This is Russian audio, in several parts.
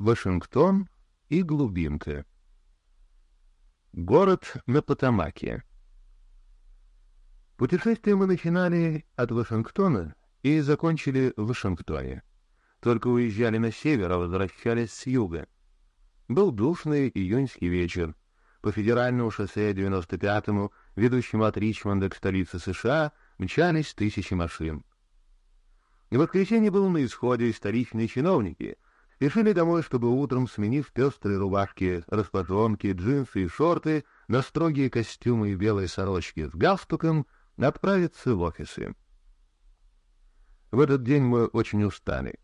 Вашингтон и глубинка. Город на Потамаке. Путешествие мы начинали от Вашингтона и закончили в Вашингтоне. Только уезжали на север, а возвращались с юга. Был душный июньский вечер. По федеральному шоссе 95-му, ведущему от Ричмонда к столице США, мчались тысячи машин. В воскресенье был на исходе, и столичные чиновники спешили домой, чтобы утром, сменив пестрые рубашки, распашонки, джинсы и шорты на строгие костюмы и белые сорочки с галстуком, отправиться в офисы. В этот день мы очень устали.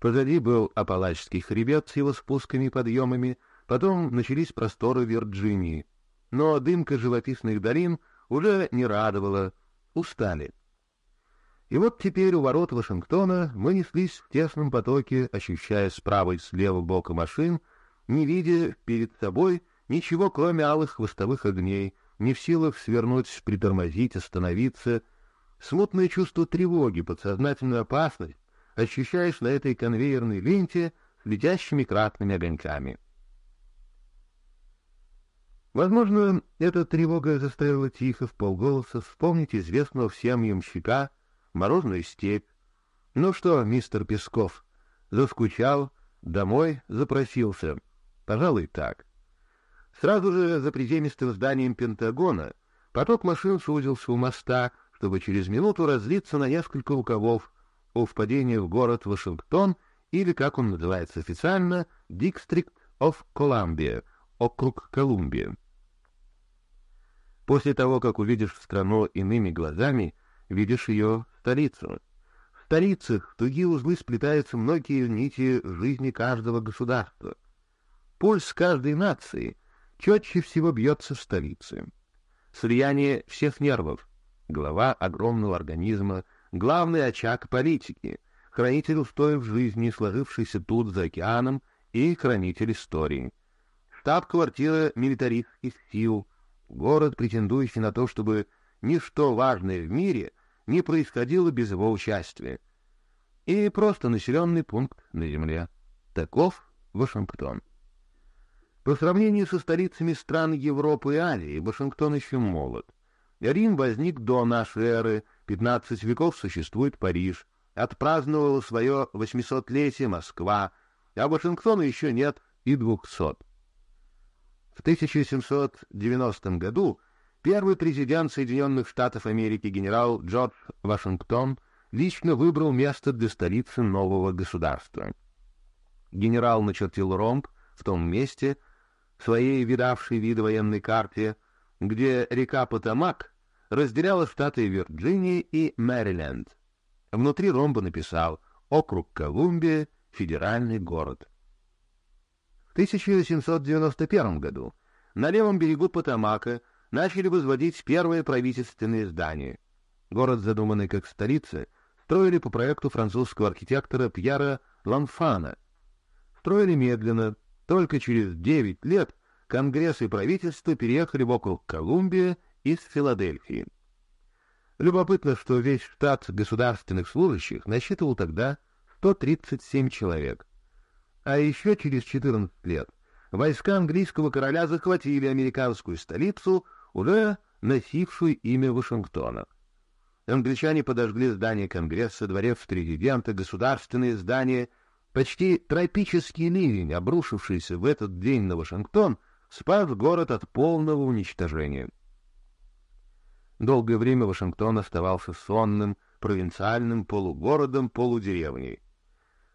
Позади был Апалачский хребет с его спусками и подъемами, потом начались просторы Вирджинии. Но дымка живописных долин уже не радовала, устали. И вот теперь у ворот Вашингтона мы неслись в тесном потоке, ощущая справа и слева бока машин, не видя перед собой ничего, кроме алых хвостовых огней, не в силах свернуть, притормозить, остановиться. Смутное чувство тревоги, подсознательную опасность ощущаешь на этой конвейерной ленте с летящими кратными огоньками. Возможно, эта тревога заставила тихо в полголоса вспомнить известного всем ямщика — морозную степь. Ну что, мистер Песков, заскучал, домой запросился? Пожалуй, так. Сразу же за приземистым зданием Пентагона поток машин сузился у моста, чтобы через минуту разлиться на несколько рукавов у впадения в город Вашингтон или, как он называется официально, District of Columbia, округ Колумбия. После того, как увидишь страну иными глазами, видишь ее столицу. В столицах в тугие узлы сплетаются многие нити жизни каждого государства. Пульс каждой нации четче всего бьется в столице. Слияние всех нервов, глава огромного организма, главный очаг политики, хранитель устоев жизни, сложившийся тут за океаном, и хранитель истории. Штаб-квартира милитаристских сил, город, претендующий на то, чтобы ничто важное в мире не происходило без его участия. И просто населенный пункт на Земле. Таков Вашингтон. По сравнению со столицами стран Европы и Азии, Вашингтон еще молод. Рим возник до нашей эры, 15 веков существует Париж, отпраздновала свое 800-летие Москва, а Вашингтона еще нет и 200. В 1790 году Первый президент Соединенных Штатов Америки генерал Джордж Вашингтон лично выбрал место для столицы нового государства. Генерал начертил ромб в том месте, своей видавшей виды военной карте, где река Потамак разделяла штаты Вирджиния и Мэриленд. Внутри ромба написал «Округ Колумбия, федеральный город». В 1891 году на левом берегу Потамака начали возводить первые правительственные здания. Город, задуманный как столица, строили по проекту французского архитектора Пьера Ланфана. Строили медленно, только через 9 лет Конгресс и правительство переехали в округ Колумбия из Филадельфии. Любопытно, что весь штат государственных служащих насчитывал тогда 137 человек. А еще через 14 лет войска английского короля захватили американскую столицу уже носившую имя Вашингтона. Англичане подожгли здание Конгресса, дворец президента, государственные здания. Почти тропический ливень, обрушившийся в этот день на Вашингтон, спас город от полного уничтожения. Долгое время Вашингтон оставался сонным, провинциальным полугородом, полудеревней.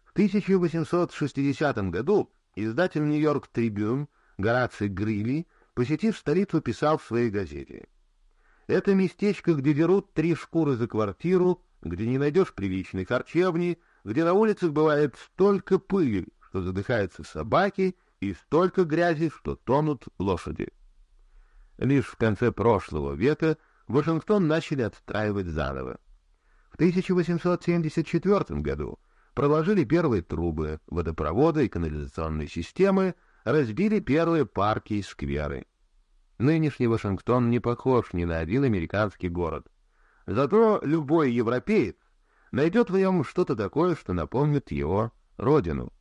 В 1860 году издатель «Нью-Йорк Трибюн» Гораций Грилли посетив столицу, писал в своей газете. «Это местечко, где дерут три шкуры за квартиру, где не найдешь приличной харчевни, где на улицах бывает столько пыли, что задыхаются собаки, и столько грязи, что тонут лошади». Лишь в конце прошлого века Вашингтон начали отстраивать заново. В 1874 году проложили первые трубы водопровода и канализационной системы, разбили первые парки и скверы. Нынешний Вашингтон не похож ни на один американский город. Зато любой европеец найдет в нем что-то такое, что напомнит его родину.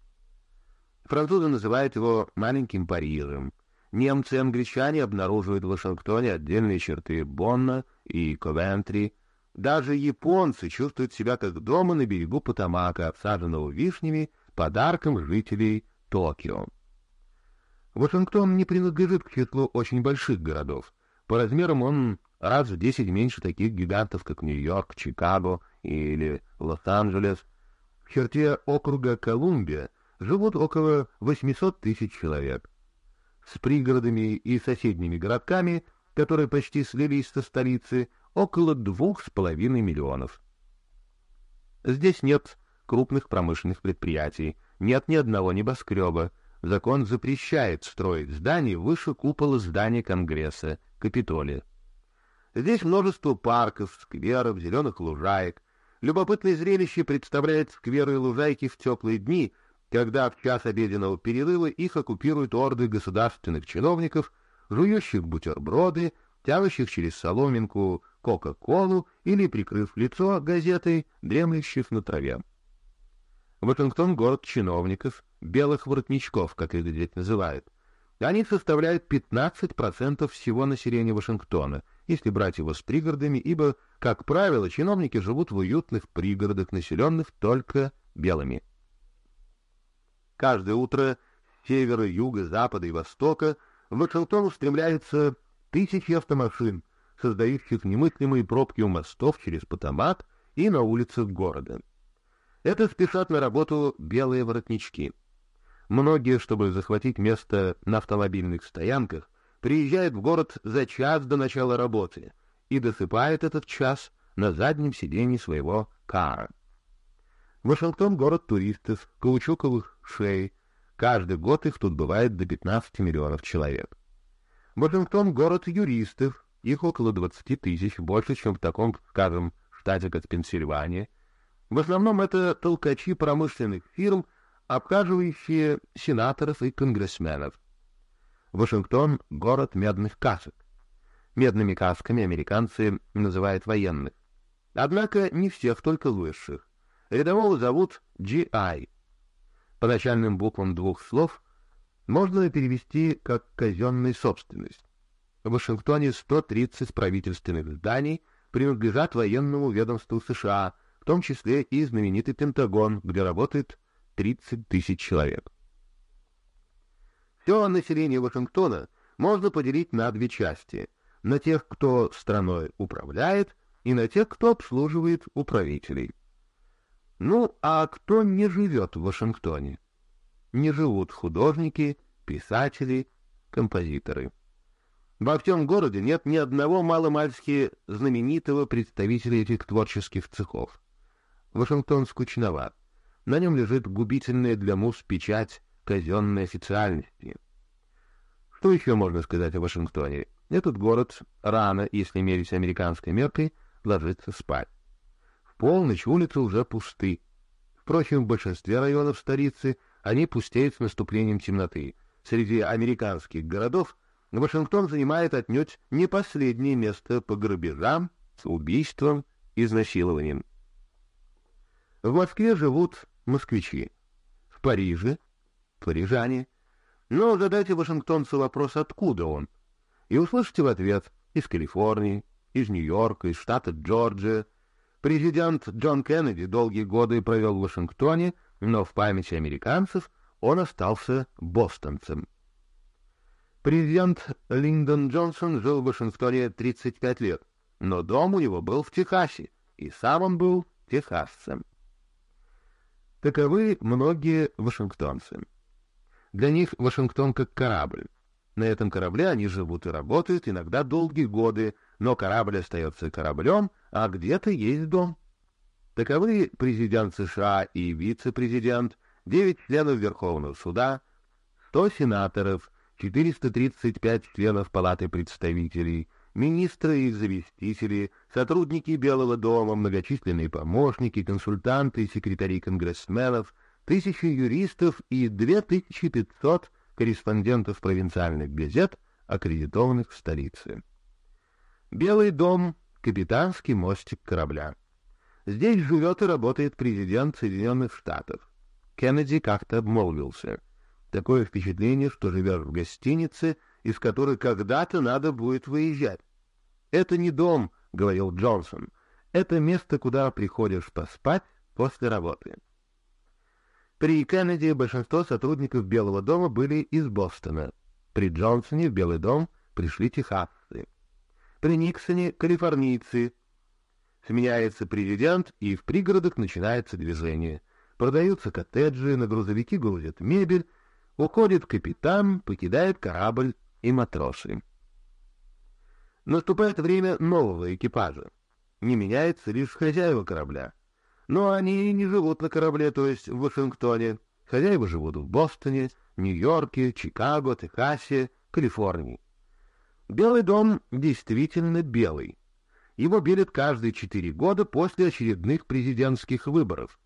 Французы называют его «маленьким Парижем». Немцы и англичане обнаруживают в Вашингтоне отдельные черты Бонна и Ковентри. Даже японцы чувствуют себя как дома на берегу Потамака, обсаженного вишнями, подарком жителей Токио. Вашингтон не принадлежит к числу очень больших городов. По размерам он раз в десять меньше таких гигантов, как Нью-Йорк, Чикаго или Лос-Анджелес. В черте округа Колумбия живут около 800 тысяч человек с пригородами и соседними городками, которые почти слились со столицы, около двух с половиной миллионов. Здесь нет крупных промышленных предприятий, нет ни одного небоскреба. Закон запрещает строить здания выше купола здания Конгресса, Капитолия. Здесь множество парков, скверов, зеленых лужаек. Любопытное зрелище представляет скверы и лужайки в теплые дни, когда в час обеденного перерыва их оккупируют орды государственных чиновников, жующих бутерброды, тянущих через соломинку Кока-Колу или, прикрыв лицо газетой, дремлющих на траве. Вашингтон — город чиновников, белых воротничков, как их здесь называют. Они составляют 15% всего населения Вашингтона, если брать его с пригородами, ибо, как правило, чиновники живут в уютных пригородах, населенных только белыми. Каждое утро севера, юга, запада и востока в Вашингтон устремляются тысячи автомашин, создающих немыслимые пробки у мостов через Потамак и на улицах города. Это спешат на работу белые воротнички. Многие, чтобы захватить место на автомобильных стоянках, приезжают в город за час до начала работы и досыпают этот час на заднем сиденье своего кара. Вашингтон — город туристов, каучуковых шей. Каждый год их тут бывает до 15 миллионов человек. Вашингтон — город юристов, их около 20 тысяч, больше, чем в таком, скажем, штате, как Пенсильвания. В основном это толкачи промышленных фирм, обхаживающие сенаторов и конгрессменов. Вашингтон — город медных касок. Медными касками американцы называют военных. Однако не всех, только высших. Рядового зовут G.I. По начальным буквам двух слов можно перевести как «казенная собственность». В Вашингтоне 130 правительственных зданий принадлежат военному ведомству США, в том числе и знаменитый Пентагон, где работает 30 тысяч человек. Все население Вашингтона можно поделить на две части — на тех, кто страной управляет, и на тех, кто обслуживает управителей. Ну, а кто не живет в Вашингтоне? Не живут художники, писатели, композиторы. Во всем городе нет ни одного маломальски знаменитого представителя этих творческих цехов. Вашингтон скучноват. На нем лежит губительная для муз печать казенной официальности. Что еще можно сказать о Вашингтоне? Этот город рано, если мерить американской меркой, ложится спать полночь улицы уже пусты. Впрочем, в большинстве районов столицы они пустеют с наступлением темноты. Среди американских городов Вашингтон занимает отнюдь не последнее место по грабежам, убийствам, изнасилованиям. В Москве живут москвичи. В Париже — парижане. Но задайте вашингтонцу вопрос, откуда он, и услышите в ответ из Калифорнии, из Нью-Йорка, из штата Джорджия, Президент Джон Кеннеди долгие годы провел в Вашингтоне, но в памяти американцев он остался бостонцем. Президент Линдон Джонсон жил в Вашингтоне 35 лет, но дом у него был в Техасе, и сам он был техасцем. Таковы многие вашингтонцы. Для них Вашингтон как корабль. На этом корабле они живут и работают иногда долгие годы, но корабль остается кораблем, а где-то есть дом. Таковы президент США и вице-президент, девять членов Верховного суда, сто сенаторов, 435 членов Палаты представителей, министры и заместители, сотрудники Белого дома, многочисленные помощники, консультанты секретари конгрессменов, тысячи юристов и 2500 корреспондентов провинциальных газет, аккредитованных в столице. Белый дом капитанский мостик корабля. Здесь живет и работает президент Соединенных Штатов. Кеннеди как-то обмолвился. Такое впечатление, что живешь в гостинице, из которой когда-то надо будет выезжать. «Это не дом», — говорил Джонсон. «Это место, куда приходишь поспать после работы». При Кеннеди большинство сотрудников Белого дома были из Бостона. При Джонсоне в Белый дом пришли техасцы. При Никсоне — калифорнийцы. Сменяется президент, и в пригородах начинается движение. Продаются коттеджи, на грузовики грузят мебель, уходит капитан, покидает корабль и матросы. Наступает время нового экипажа. Не меняется лишь хозяева корабля. Но они не живут на корабле, то есть в Вашингтоне. Хозяева живут в Бостоне, Нью-Йорке, Чикаго, Техасе, Калифорнии. Белый дом действительно белый. Его белят каждые четыре года после очередных президентских выборов.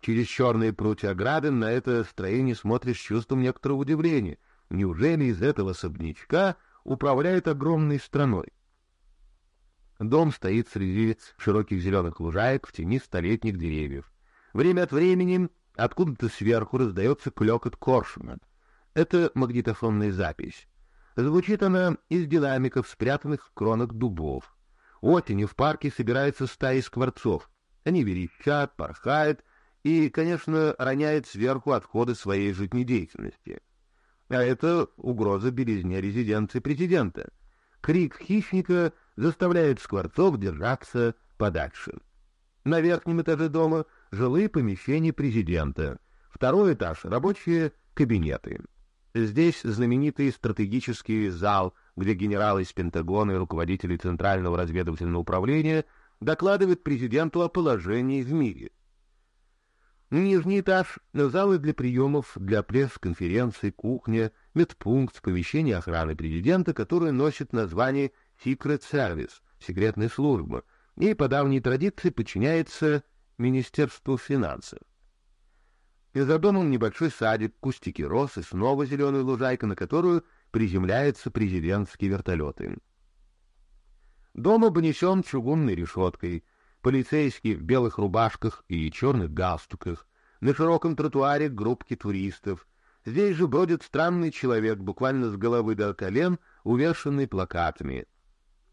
Через черные прутья ограды на это строение смотришь с чувством некоторого удивления. Неужели из этого особнячка управляет огромной страной? Дом стоит среди широких зеленых лужаек в тени столетних деревьев. Время от времени откуда-то сверху раздается клекот коршуна. Это магнитофонная запись. Звучит она из динамиков, спрятанных в кронах дубов. Осенью в парке собираются стаи скворцов. Они верещат, порхают и, конечно, роняют сверху отходы своей жизнедеятельности. А это угроза белизне резиденции президента. Крик хищника заставляет скворцов держаться подальше. На верхнем этаже дома жилые помещения президента, второй этаж — рабочие кабинеты. Здесь знаменитый стратегический зал, где генералы из Пентагона и руководители Центрального разведывательного управления докладывают президенту о положении в мире. Нижний этаж — залы для приемов, для пресс-конференций, кухня, медпункт, помещение охраны президента, которое носит название Secret Service, секретная служба, и по давней традиции подчиняется Министерству финансов. И за домом небольшой садик, кустики роз и снова зеленая лужайка, на которую приземляются президентские вертолеты. Дом обнесен чугунной решеткой, полицейские в белых рубашках и черных галстуках, на широком тротуаре группки туристов. Здесь же бродит странный человек, буквально с головы до колен, увешанный плакатами.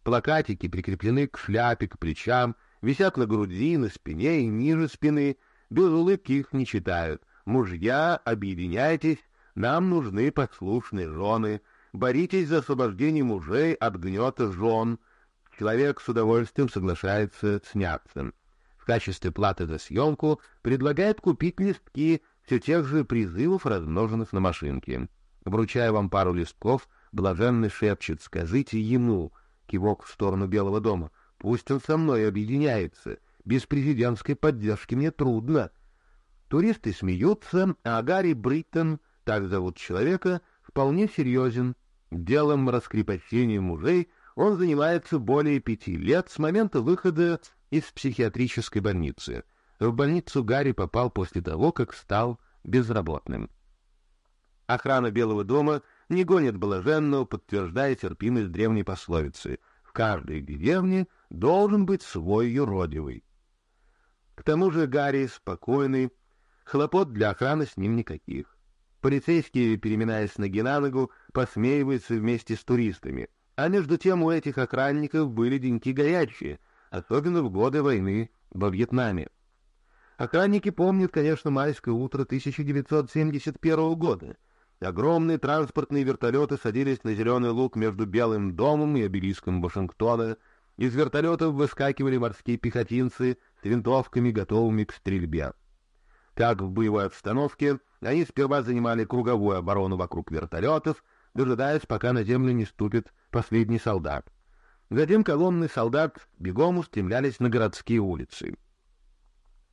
Плакатики прикреплены к шляпе, к плечам, висят на груди, на спине и ниже спины. Без улыбки их не читают. «Мужья, объединяйтесь, нам нужны послушные жены. Боритесь за освобождение мужей от гнета жен». Человек с удовольствием соглашается сняться. В качестве платы за съемку предлагает купить листки все тех же призывов, размноженных на машинке. Вручая вам пару листков, блаженный шепчет «Скажите ему», кивок в сторону Белого дома. Пусть он со мной объединяется. Без президентской поддержки мне трудно. Туристы смеются, а Гарри Бриттон, так зовут человека, вполне серьезен. Делом раскрепощения мужей он занимается более пяти лет с момента выхода из психиатрической больницы. В больницу Гарри попал после того, как стал безработным. Охрана Белого дома — не гонит блаженного, подтверждая терпимость древней пословицы «В каждой деревне должен быть свой юродивый». К тому же Гарри спокойный, хлопот для охраны с ним никаких. Полицейские, переминаясь ноги на ногу, посмеиваются вместе с туристами, а между тем у этих охранников были деньки горячие, особенно в годы войны во Вьетнаме. Охранники помнят, конечно, майское утро 1971 года — Огромные транспортные вертолеты садились на зеленый луг между Белым домом и обелиском Вашингтона. Из вертолетов выскакивали морские пехотинцы с винтовками, готовыми к стрельбе. Как в боевой обстановке, они сперва занимали круговую оборону вокруг вертолетов, дожидаясь, пока на землю не ступит последний солдат. Затем колонны солдат бегом устремлялись на городские улицы.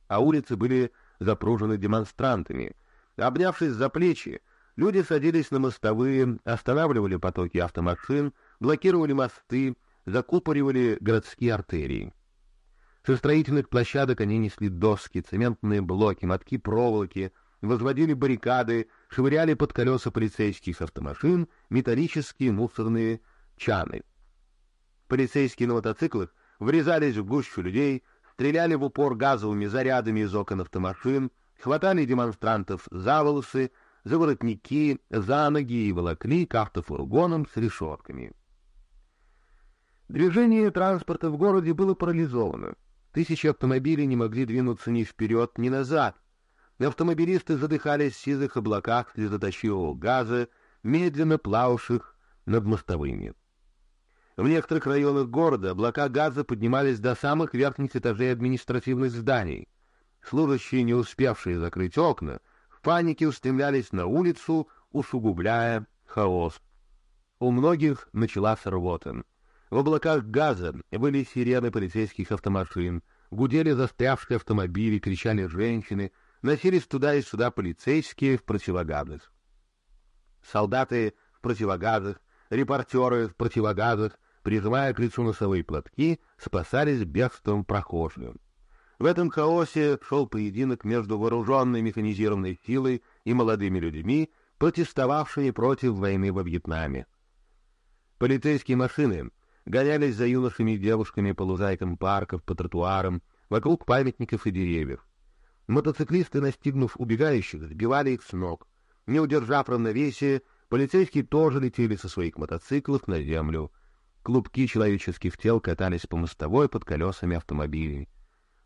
А улицы были запружены демонстрантами. Обнявшись за плечи, Люди садились на мостовые, останавливали потоки автомашин, блокировали мосты, закупоривали городские артерии. Со строительных площадок они несли доски, цементные блоки, мотки проволоки, возводили баррикады, швыряли под колеса полицейских автомашин металлические мусорные чаны. Полицейские на мотоциклах врезались в гущу людей, стреляли в упор газовыми зарядами из окон автомашин, хватали демонстрантов за волосы, за воротники, за ноги и волокли к автофургонам с решетками. Движение транспорта в городе было парализовано. Тысячи автомобилей не могли двинуться ни вперед, ни назад. Автомобилисты задыхались в сизых облаках слезоточивого газа, медленно плававших над мостовыми. В некоторых районах города облака газа поднимались до самых верхних этажей административных зданий. Служащие, не успевшие закрыть окна, в панике устремлялись на улицу, усугубляя хаос. У многих началась рвота. В облаках газа были сирены полицейских автомашин, гудели застрявшие автомобили, кричали женщины, носились туда и сюда полицейские в противогазах. Солдаты в противогазах, репортеры в противогазах, прижимая к лицу носовые платки, спасались бегством прохожих. В этом хаосе шел поединок между вооруженной механизированной силой и молодыми людьми, протестовавшими против войны во Вьетнаме. Полицейские машины гонялись за юношами и девушками по лужайкам парков, по тротуарам, вокруг памятников и деревьев. Мотоциклисты, настигнув убегающих, сбивали их с ног. Не удержав равновесия, полицейские тоже летели со своих мотоциклов на землю. Клубки человеческих тел катались по мостовой под колесами автомобилей.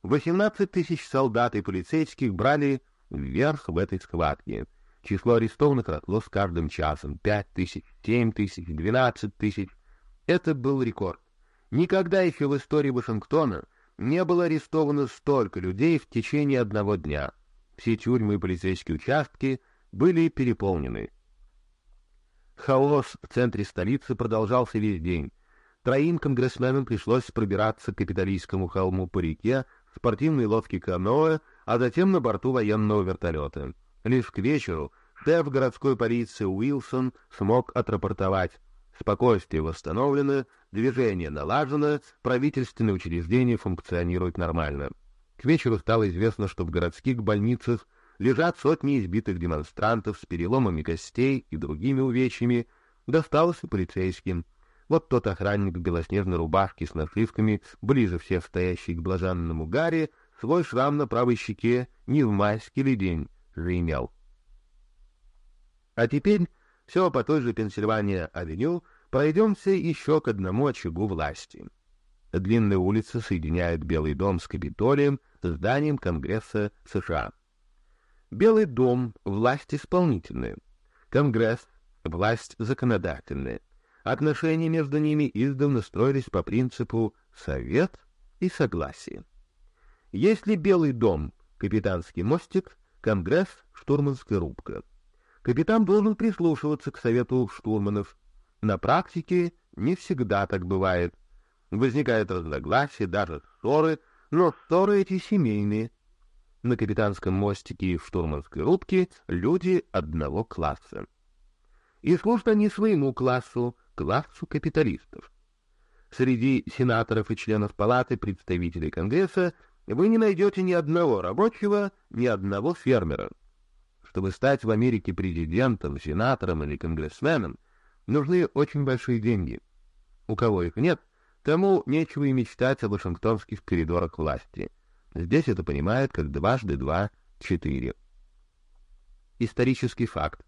18 тысяч солдат и полицейских брали вверх в этой схватке. Число арестованных росло с каждым часом. Пять тысяч, семь тысяч, двенадцать тысяч. Это был рекорд. Никогда еще в истории Вашингтона не было арестовано столько людей в течение одного дня. Все тюрьмы и полицейские участки были переполнены. Хаос в центре столицы продолжался весь день. Троим конгрессменам пришлось пробираться к капиталистскому холму по реке спортивной лодке каноэ, а затем на борту военного вертолета. Лишь к вечеру шеф городской полиции Уилсон смог отрапортовать Спокойствие восстановлено, движение налажено, правительственные учреждения функционируют нормально. К вечеру стало известно, что в городских больницах лежат сотни избитых демонстрантов с переломами костей и другими увечьями, досталось и полицейским. Вот тот охранник в белоснежной рубашке с нашивками, ближе всех стоящий к блаженному Гарри, свой шрам на правой щеке не в майский ли день заимел. А теперь все по той же Пенсильвания-авеню пройдемся еще к одному очагу власти. Длинная улица соединяет Белый дом с Капитолием, зданием Конгресса США. Белый дом — власть исполнительная, Конгресс — власть законодательная. Отношения между ними издавна строились по принципу «совет» и «согласие». Если Белый дом — капитанский мостик, Конгресс — штурманская рубка — капитан должен прислушиваться к совету штурманов. На практике не всегда так бывает. Возникают разногласия, даже ссоры, но ссоры эти семейные. На капитанском мостике и в штурманской рубке люди одного класса. И служат они своему классу, классу капиталистов. Среди сенаторов и членов палаты представителей Конгресса вы не найдете ни одного рабочего, ни одного фермера. Чтобы стать в Америке президентом, сенатором или конгрессменом, нужны очень большие деньги. У кого их нет, тому нечего и мечтать о вашингтонских коридорах власти. Здесь это понимают как дважды два — четыре. Исторический факт.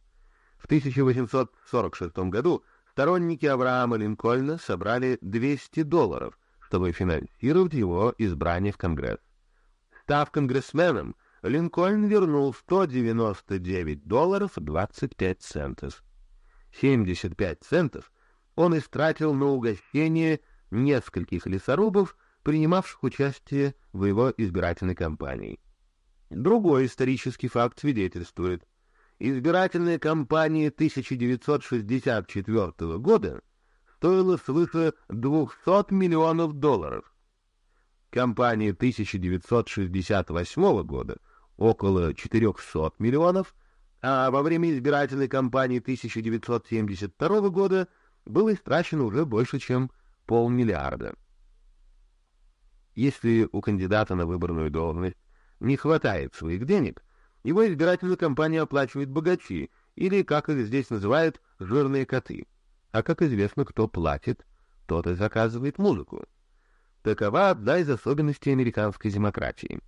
В 1846 году сторонники Авраама Линкольна собрали 200 долларов, чтобы финансировать его избрание в Конгресс. Став конгрессменом, Линкольн вернул 199 долларов 25 центов. 75 центов он истратил на угощение нескольких лесорубов, принимавших участие в его избирательной кампании. Другой исторический факт свидетельствует. Избирательная кампания 1964 года стоила свыше 200 миллионов долларов. Кампания 1968 года — около 400 миллионов, а во время избирательной кампании 1972 года было истрачено уже больше, чем полмиллиарда. Если у кандидата на выбранную должность не хватает своих денег, его избирательную кампанию оплачивают богачи, или, как их здесь называют, жирные коты. А как известно, кто платит, тот и заказывает музыку. Такова одна из особенностей американской демократии.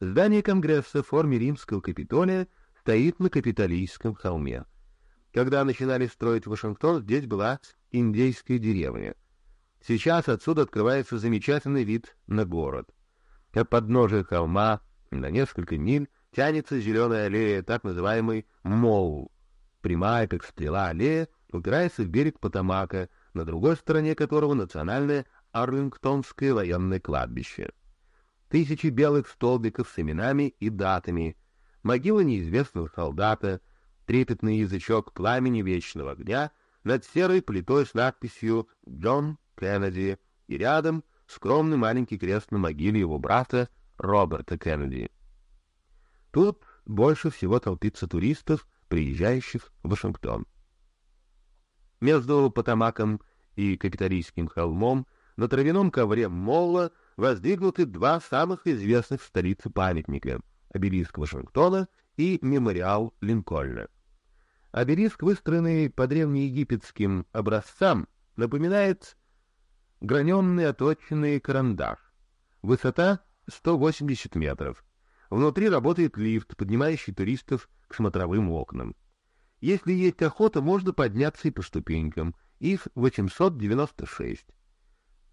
Здание Конгресса в форме римского Капитолия стоит на Капитолийском холме. Когда начинали строить Вашингтон, здесь была индейская деревня. Сейчас отсюда открывается замечательный вид на город. От подножия холма на несколько миль тянется зеленая аллея, так называемый Моу. Прямая, как стрела аллея, упирается в берег Потамака, на другой стороне которого национальное Арлингтонское военное кладбище. Тысячи белых столбиков с именами и датами, могила неизвестного солдата, трепетный язычок пламени вечного огня над серой плитой с надписью «Джон Кеннеди» и рядом скромный маленький крест на могиле его брата Роберта Кеннеди. Тут больше всего толпится туристов, приезжающих в Вашингтон. Между Потамаком и Капитолийским холмом на травяном ковре Молла воздвигнуты два самых известных в столице памятника — обелиск Вашингтона и мемориал Линкольна. Обелиск, выстроенный по древнеегипетским образцам, напоминает граненный оточенный карандаш. Высота 180 метров. Внутри работает лифт, поднимающий туристов к смотровым окнам. Если есть охота, можно подняться и по ступенькам. Их 896.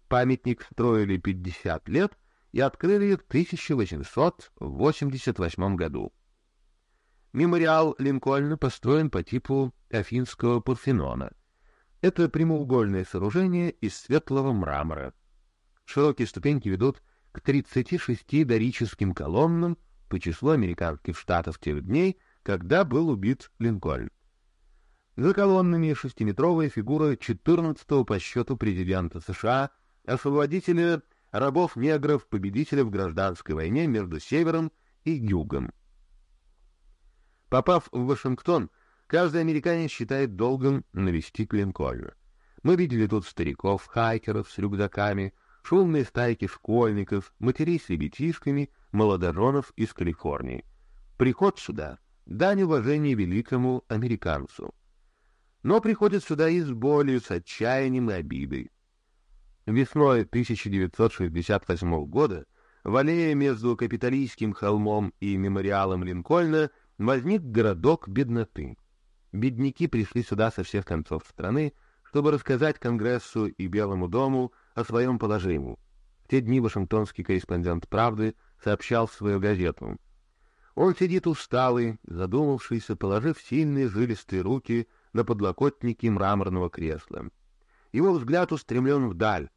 Памятник строили 50 лет и открыли в 1888 году. Мемориал Линкольна построен по типу Афинского Парфенона. Это прямоугольное сооружение из светлого мрамора. Широкие ступеньки ведут к 36 дорическим колоннам по числу американских штатов тех дней, когда был убит Линкольн. За колоннами шестиметровая фигура 14-го по счету президента США, освободителя рабов-негров, победителя в гражданской войне между Севером и Югом. Попав в Вашингтон, каждый американец считает долгом навестить Линкольна. Мы видели тут стариков, хайкеров с рюкзаками, шумные стайки школьников, матерей с ребятишками, молодоженов из Калифорнии. Приход сюда — дань уважения великому американцу. Но приходят сюда и с болью, с отчаянием и обидой. Весной 1968 года в аллее между Капитолийским холмом и мемориалом Линкольна возник городок бедноты. Бедняки пришли сюда со всех концов страны, чтобы рассказать Конгрессу и Белому дому о своем положении. В те дни вашингтонский корреспондент «Правды» сообщал в свою газету. Он сидит усталый, задумавшийся, положив сильные жилистые руки на подлокотники мраморного кресла. Его взгляд устремлен вдаль,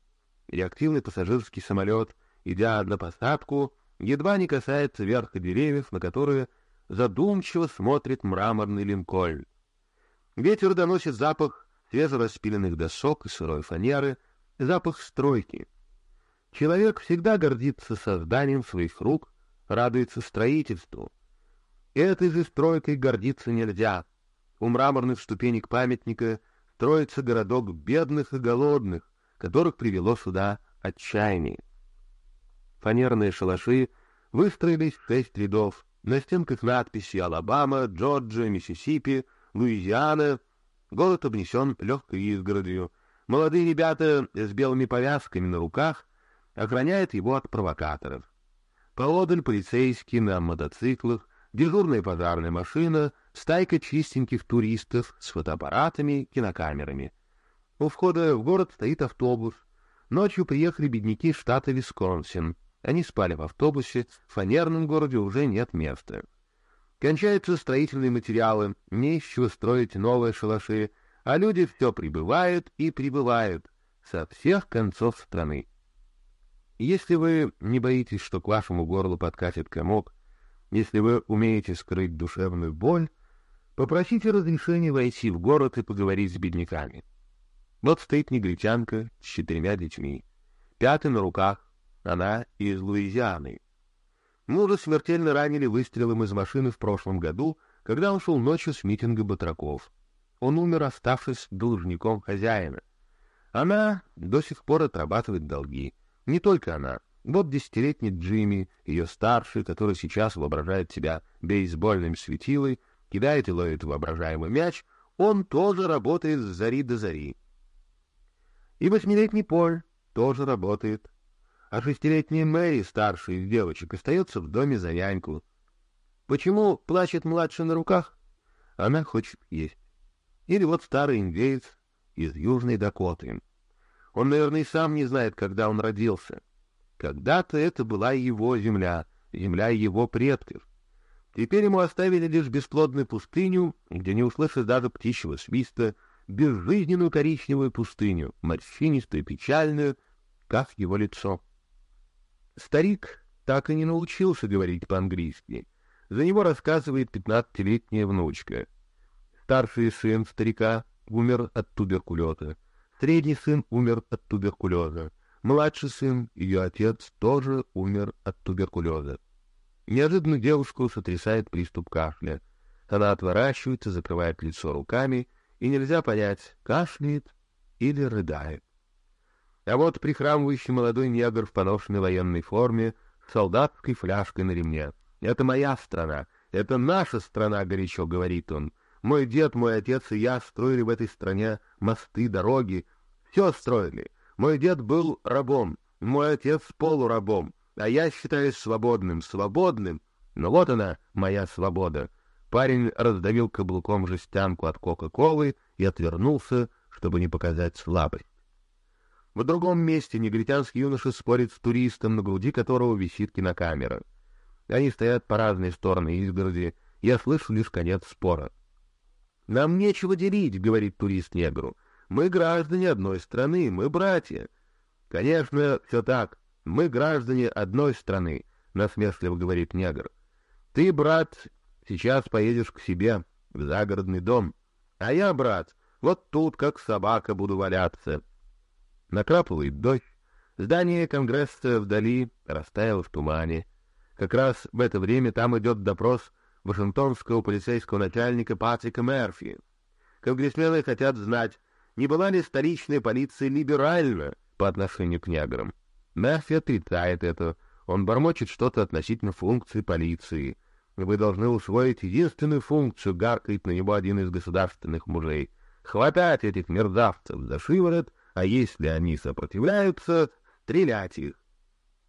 реактивный пассажирский самолет, идя на посадку, едва не касается верха деревьев, на которые задумчиво смотрит мраморный линкольн. Ветер доносит запах свежераспиленных досок и сырой фанеры, запах стройки. Человек всегда гордится созданием своих рук, радуется строительству. Этой же стройкой гордиться нельзя. У мраморных ступенек памятника строится городок бедных и голодных, которых привело сюда отчаяние. Фанерные шалаши выстроились в шесть рядов, на стенках надписи «Алабама», «Джорджия», «Миссисипи», «Луизиана». Город обнесен легкой изгородью. Молодые ребята с белыми повязками на руках охраняют его от провокаторов. Поодаль полицейские на мотоциклах, дежурная пожарная машина, стайка чистеньких туристов с фотоаппаратами, кинокамерами — у входа в город стоит автобус. Ночью приехали бедняки штата Висконсин. Они спали в автобусе, в фанерном городе уже нет места. Кончаются строительные материалы, не из чего строить новые шалаши, а люди все прибывают и прибывают со всех концов страны. Если вы не боитесь, что к вашему горлу подкатит комок, если вы умеете скрыть душевную боль, попросите разрешения войти в город и поговорить с бедняками. Вот стоит негритянка с четырьмя детьми. Пятый на руках, она из Луизианы. Мужа смертельно ранили выстрелом из машины в прошлом году, когда он шел ночью с митинга батраков. Он умер, оставшись должником хозяина. Она до сих пор отрабатывает долги. Не только она. Вот десятилетний Джимми, ее старший, который сейчас воображает себя бейсбольным светилой, кидает и ловит воображаемый мяч, он тоже работает с зари до зари. И восьмилетний Поль тоже работает. А шестилетняя Мэри, старшая из девочек, остается в доме за няньку. Почему плачет младший на руках? Она хочет есть. Или вот старый индеец из Южной Дакоты. Он, наверное, и сам не знает, когда он родился. Когда-то это была его земля, земля его предков. Теперь ему оставили лишь бесплодную пустыню, где не услышишь даже птичьего свиста, безжизненную коричневую пустыню, морщинистую, печальную, как его лицо. Старик так и не научился говорить по-английски. За него рассказывает пятнадцатилетняя внучка. Старший сын старика умер от туберкулеза. Средний сын умер от туберкулеза. Младший сын, ее отец, тоже умер от туберкулеза. Неожиданно девушку сотрясает приступ кашля. Она отворачивается, закрывает лицо руками, и нельзя понять, кашляет или рыдает. А вот прихрамывающий молодой негр в поношенной военной форме солдатской фляжкой на ремне. «Это моя страна, это наша страна», — горячо говорит он. «Мой дед, мой отец и я строили в этой стране мосты, дороги, все строили. Мой дед был рабом, мой отец полурабом, а я считаюсь свободным, свободным. Но вот она, моя свобода». Парень раздавил каблуком жестянку от Кока-Колы и отвернулся, чтобы не показать слабость. В другом месте негритянский юноша спорит с туристом, на груди которого висит кинокамера. Они стоят по разные стороны изгороди, я слышу лишь конец спора. «Нам нечего делить», — говорит турист негру. «Мы граждане одной страны, мы братья». «Конечно, все так. Мы граждане одной страны», — насмешливо говорит негр. «Ты, брат, сейчас поедешь к себе, в загородный дом. А я, брат, вот тут, как собака, буду валяться». Накрапывает дождь, здание Конгресса вдали растаяло в тумане. Как раз в это время там идет допрос вашингтонского полицейского начальника Патрика Мерфи. Конгрессмены хотят знать, не была ли столичная полиция либеральна по отношению к неграм. Мерфи отрицает это. Он бормочет что-то относительно функции полиции. Вы должны усвоить единственную функцию, гаркает на него один из государственных мужей. Хватать этих мерзавцев за шиворот а если они сопротивляются, стрелять их.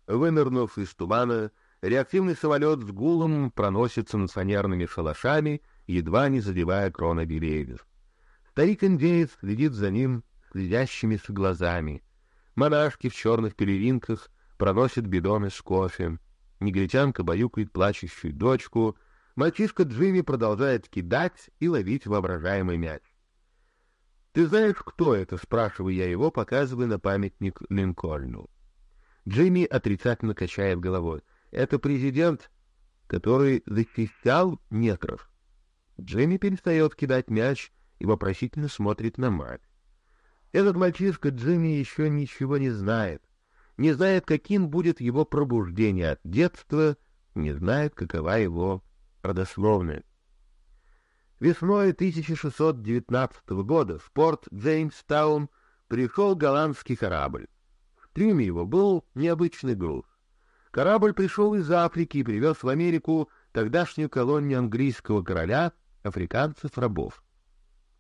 Вынырнув из тумана, реактивный самолет с гулом проносится над фанерными шалашами, едва не задевая кроны деревьев. Старик-индеец следит за ним следящимися глазами. Монашки в черных пелеринках проносят бидоны с кофе. Негритянка баюкает плачущую дочку. Мальчишка Джимми продолжает кидать и ловить воображаемый мяч. «Ты знаешь, кто это?» — спрашиваю я его, показывая на памятник Линкольну. Джимми отрицательно качает головой. «Это президент, который защищал некров». Джимми перестает кидать мяч и вопросительно смотрит на мать. Этот мальчишка Джимми еще ничего не знает. Не знает, каким будет его пробуждение от детства, не знает, какова его родословная. Весной 1619 года в порт Джеймстаун пришел голландский корабль. В трюме его был необычный груз. Корабль пришел из Африки и привез в Америку тогдашнюю колонию английского короля африканцев-рабов.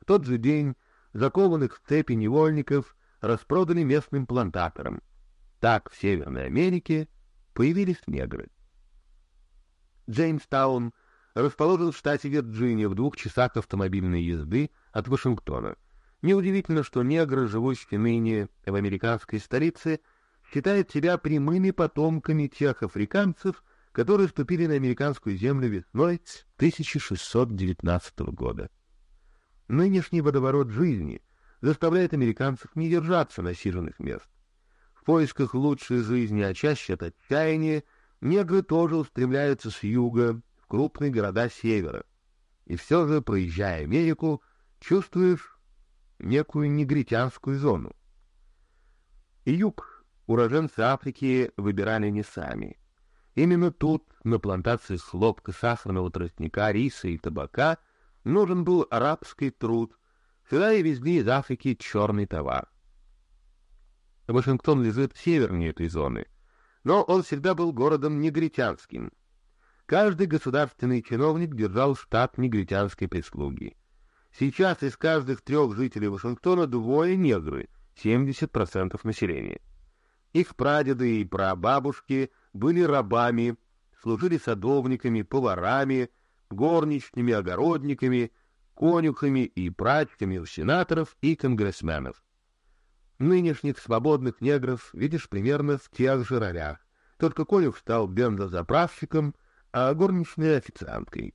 В тот же день закованных в цепи невольников распродали местным плантаторам. Так в Северной Америке появились негры. Джеймстаун расположен в штате Вирджиния в двух часах автомобильной езды от Вашингтона. Неудивительно, что негры, живущие ныне в американской столице, считают себя прямыми потомками тех африканцев, которые вступили на американскую землю весной 1619 года. Нынешний водоворот жизни заставляет американцев не держаться насиженных мест. В поисках лучшей жизни, а чаще от отчаяния, негры тоже устремляются с юга крупные города севера. И все же, проезжая Америку, чувствуешь некую негритянскую зону. И юг уроженцы Африки выбирали не сами. Именно тут, на плантациях хлопка, сахарного тростника, риса и табака, нужен был арабский труд. Сюда и везли из Африки черный товар. Вашингтон лежит севернее этой зоны, но он всегда был городом негритянским — Каждый государственный чиновник держал штат негритянской прислуги. Сейчас из каждых трех жителей Вашингтона двое негры, 70% населения. Их прадеды и прабабушки были рабами служили садовниками, поварами, горничными, огородниками, конюхами и прачками у сенаторов и конгрессменов. Нынешних свободных негров видишь примерно в тех же ролях, только конюх стал бензозаправщиком, а горничная — официанткой.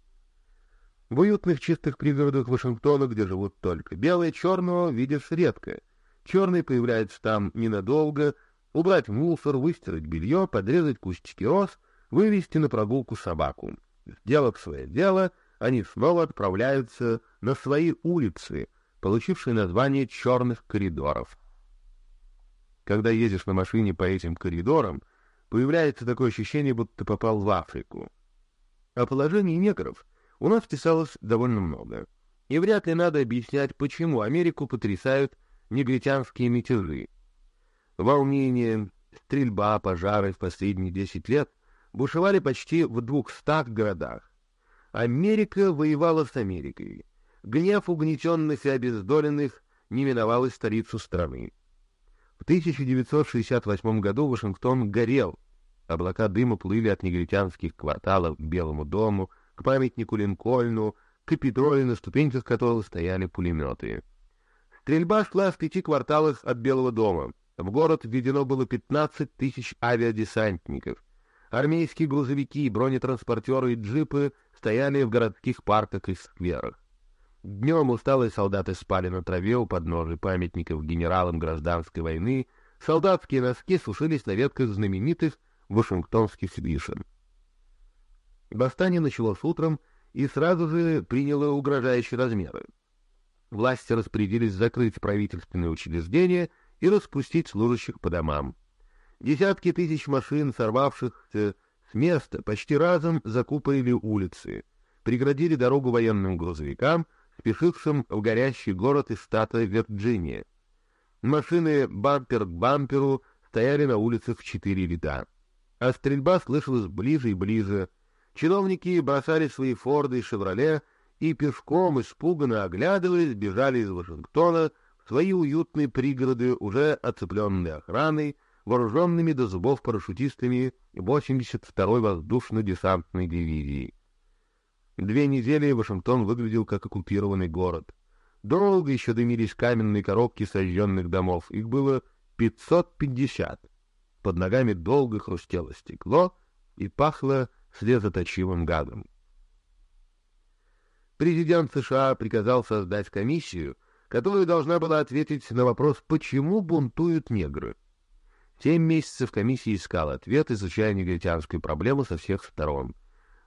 В уютных чистых пригородах Вашингтона, где живут только белые, черного видишь редко. Черный появляется там ненадолго, убрать мусор, выстирать белье, подрезать кустики роз, вывести на прогулку собаку. Сделав свое дело, они снова отправляются на свои улицы, получившие название черных коридоров. Когда едешь на машине по этим коридорам, появляется такое ощущение, будто попал в Африку. О положении негров — у нас писалось довольно много. И вряд ли надо объяснять, почему Америку потрясают негритянские мятежи. Волнение, стрельба, пожары в последние десять лет бушевали почти в двухстах городах. Америка воевала с Америкой. Гнев угнетенных и обездоленных не миновал и столицу страны. В 1968 году Вашингтон горел. Облака дыма плыли от негритянских кварталов к Белому дому, к памятнику Линкольну, к Капитолию, на ступеньках которого стояли пулеметы. Стрельба шла в пяти кварталах от Белого дома. В город введено было 15 тысяч авиадесантников. Армейские грузовики, бронетранспортеры и джипы стояли в городских парках и скверах. Днем усталые солдаты спали на траве у подножия памятников генералам гражданской войны, солдатские носки сушились на ветках знаменитых вашингтонских вишен. Восстание началось утром и сразу же приняло угрожающие размеры. Власти распорядились закрыть правительственные учреждения и распустить служащих по домам. Десятки тысяч машин, сорвавшихся с места, почти разом закупорили улицы, преградили дорогу военным грузовикам, спешившим в горящий город из штата Вирджиния. Машины бампер к бамперу стояли на улицах в четыре ряда, а стрельба слышалась ближе и ближе, Чиновники бросали свои «Форды» и «Шевроле» и пешком, испуганно оглядываясь, бежали из Вашингтона в свои уютные пригороды, уже оцепленные охраной, вооруженными до зубов парашютистами 82-й воздушно-десантной дивизии. Две недели Вашингтон выглядел как оккупированный город. Долго еще дымились каменные коробки сожженных домов. Их было 550. Под ногами долго хрустело стекло и пахло слезоточивым гадом. Президент США приказал создать комиссию, которая должна была ответить на вопрос, почему бунтуют негры. Семь месяцев комиссия искала ответ, изучая негритянскую проблему со всех сторон.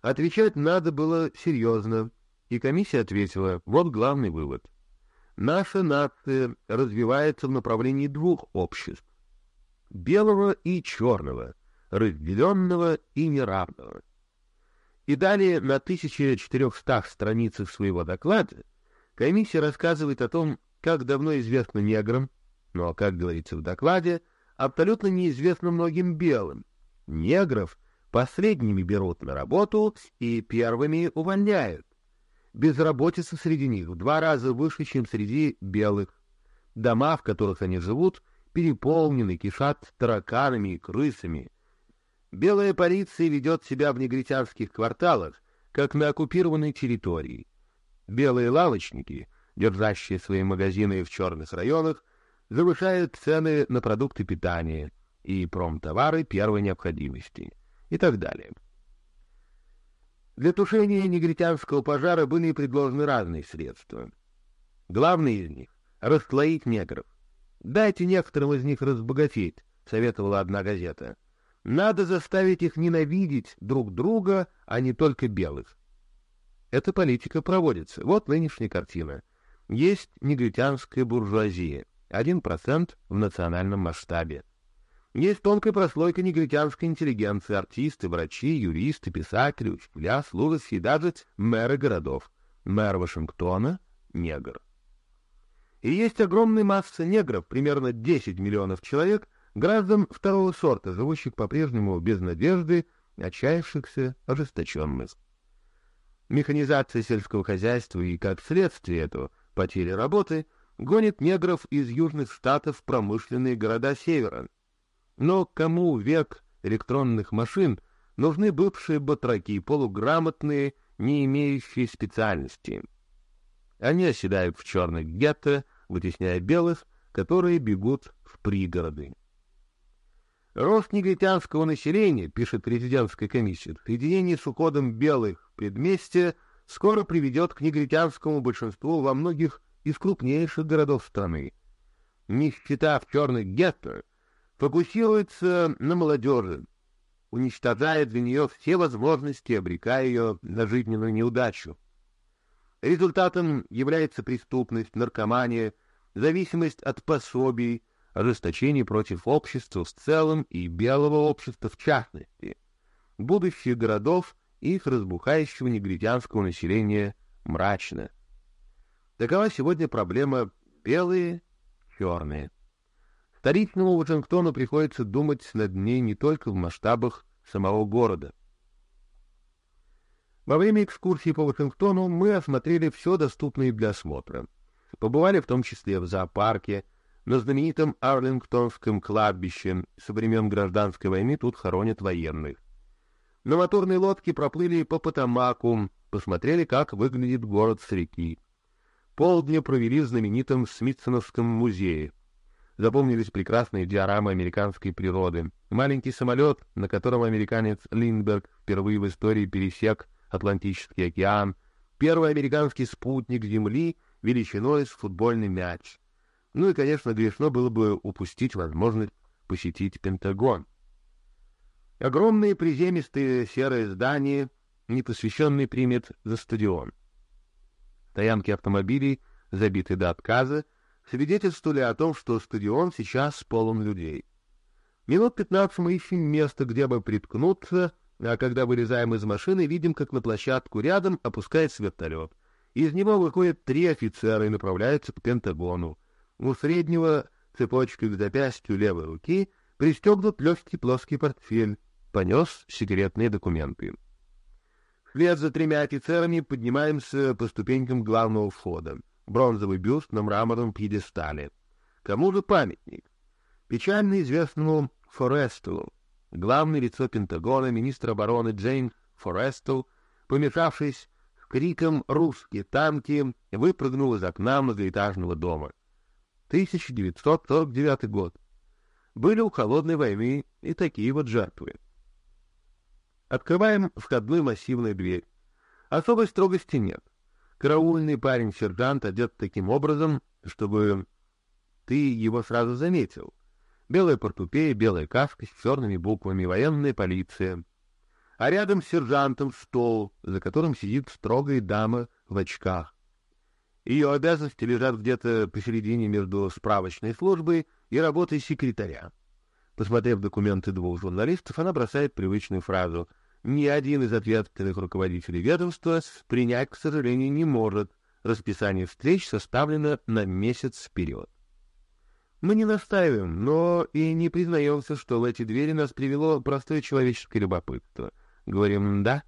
Отвечать надо было серьезно, и комиссия ответила, вот главный вывод. Наша нация развивается в направлении двух обществ — белого и черного, разделенного и неравного. И далее на 1400 страницах своего доклада комиссия рассказывает о том, как давно известно неграм, но, как говорится в докладе, абсолютно неизвестно многим белым. Негров последними берут на работу и первыми увольняют. Безработица среди них в два раза выше, чем среди белых. Дома, в которых они живут, переполнены, кишат тараканами и крысами. Белая полиция ведет себя в негритянских кварталах, как на оккупированной территории. Белые лавочники, держащие свои магазины в черных районах, завышают цены на продукты питания и промтовары первой необходимости и так далее. Для тушения негритянского пожара были предложены разные средства. Главное из них — расслоить негров. «Дайте некоторым из них разбогатеть», — советовала одна газета — надо заставить их ненавидеть друг друга, а не только белых. Эта политика проводится. Вот нынешняя картина. Есть негритянская буржуазия, один процент в национальном масштабе. Есть тонкая прослойка негритянской интеллигенции, артисты, врачи, юристы, писатели, учителя, служащие и даже мэры городов. Мэр Вашингтона — негр. И есть огромная масса негров, примерно 10 миллионов человек — граждан второго сорта, живущих по-прежнему без надежды, отчаявшихся, ожесточенных. Механизация сельского хозяйства и, как следствие этого, потери работы гонит негров из южных штатов в промышленные города севера. Но кому век электронных машин нужны бывшие батраки, полуграмотные, не имеющие специальности. Они оседают в черных гетто, вытесняя белых, которые бегут в пригороды. Рост негритянского населения, пишет президентская комиссия, в соединении с уходом белых предместья скоро приведет к негритянскому большинству во многих из крупнейших городов страны. Нищета в черных гетто фокусируется на молодежи, уничтожая для нее все возможности, обрекая ее на жизненную неудачу. Результатом является преступность, наркомания, зависимость от пособий, ожесточение против общества в целом и белого общества в частности, будущее городов и их разбухающего негритянского населения мрачно. Такова сегодня проблема белые, черные. Столичному Вашингтону приходится думать над ней не только в масштабах самого города. Во время экскурсии по Вашингтону мы осмотрели все доступное для осмотра. Побывали в том числе в зоопарке, на знаменитом Арлингтонском кладбище со времен гражданской войны тут хоронят военных. На моторной лодке проплыли по Потамаку, посмотрели, как выглядит город с реки. Полдня провели в знаменитом Смитсоновском музее. Запомнились прекрасные диорамы американской природы. Маленький самолет, на котором американец Линдберг впервые в истории пересек Атлантический океан, первый американский спутник Земли величиной с футбольный мяч. Ну и, конечно, грешно было бы упустить возможность посетить Пентагон. Огромные приземистые серые здания, непосвященный примет за стадион. Стоянки автомобилей, забиты до отказа, свидетельствовали о том, что стадион сейчас полон людей. Минут пятнадцать мы ищем место, где бы приткнуться, а когда вылезаем из машины, видим, как на площадку рядом опускается вертолет. Из него выходят три офицера и направляются к Пентагону. У среднего цепочкой к запястью левой руки пристегнут легкий плоский портфель, понес секретные документы. Вслед за тремя офицерами поднимаемся по ступенькам главного входа. Бронзовый бюст на мраморном пьедестале. Кому же памятник? Печально известному Форестелу. Главное лицо Пентагона, министр обороны Джейн Форестел, помешавшись с криком «Русские танки!», выпрыгнул из окна многоэтажного дома. 1949 год. Были у холодной войны и такие вот жертвы. Открываем входную массивную дверь. Особой строгости нет. Караульный парень-сержант одет таким образом, чтобы ты его сразу заметил. Белая портупея, белая каска с черными буквами «Военная полиция». А рядом с сержантом стол, за которым сидит строгая дама в очках. Ее обязанности лежат где-то посередине между справочной службой и работой секретаря. Посмотрев документы двух журналистов, она бросает привычную фразу «Ни один из ответственных руководителей ведомства принять, к сожалению, не может. Расписание встреч составлено на месяц вперед». Мы не настаиваем, но и не признаемся, что в эти двери нас привело простое человеческое любопытство. Говорим «да».